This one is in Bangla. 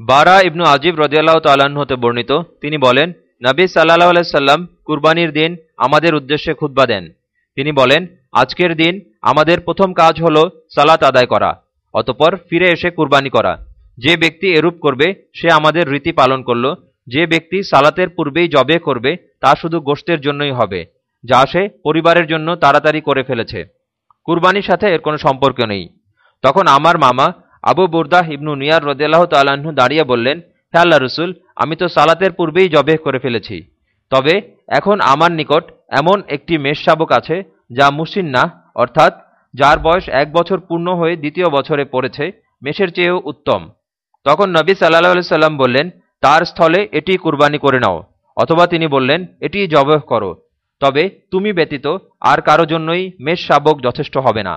বারা ইবনু আজিব রদিয়াল্লাহ তাল্লাহ্ন হতে বর্ণিত। তিনি বলেন, নবী সাল্লাহ আলাইসাল্লাম কুরবানির দিন আমাদের উদ্দেশ্যে খুদ্া দেন। তিনি বলেন, আজকের দিন আমাদের প্রথম কাজ হল সালাত আদায় করা, অতপর ফিরে এসে কুরবানি করা। যে ব্যক্তি এরূপ করবে, সে আমাদের রীতি পালন করল। যে ব্যক্তি সালাতের পূর্বেই জবে করবে, তা শুধু গোষ্ঠের জন্যই হবে, যা সে পরিবারের জন্য তাড়াতাড়ি করে ফেলেছে। কুরবানির সাথে এর কোনো সম্পর্ক নেই। তখন আমার মামা আবু বুরদাহ ইবনু নিয়ার রদিয়াল্লাহ তাল্লাহ্ন দাঁড়িয়ে বললেন, হে আল্লাহ রসুল, আমি তো সালাতের পূর্বেই জবেহ করে ফেলেছি। তবে এখন আমার নিকট এমন একটি মেষ শাবক আছে যা মুসিন্না অর্থাৎ যার বয়স এক বছর পূর্ণ হয়ে দ্বিতীয় বছরে পড়েছে, মেষের চেয়েও উত্তম। তখন নবী সাল্লাহ সাল্লাম বললেন, তার স্থলে এটি কুরবানি করে নাও, অথবা তিনি বললেন, এটি জবহ করো। তবে তুমি ব্যতীত আর কারও জন্যই মেষ শাবক যথেষ্ট হবে না।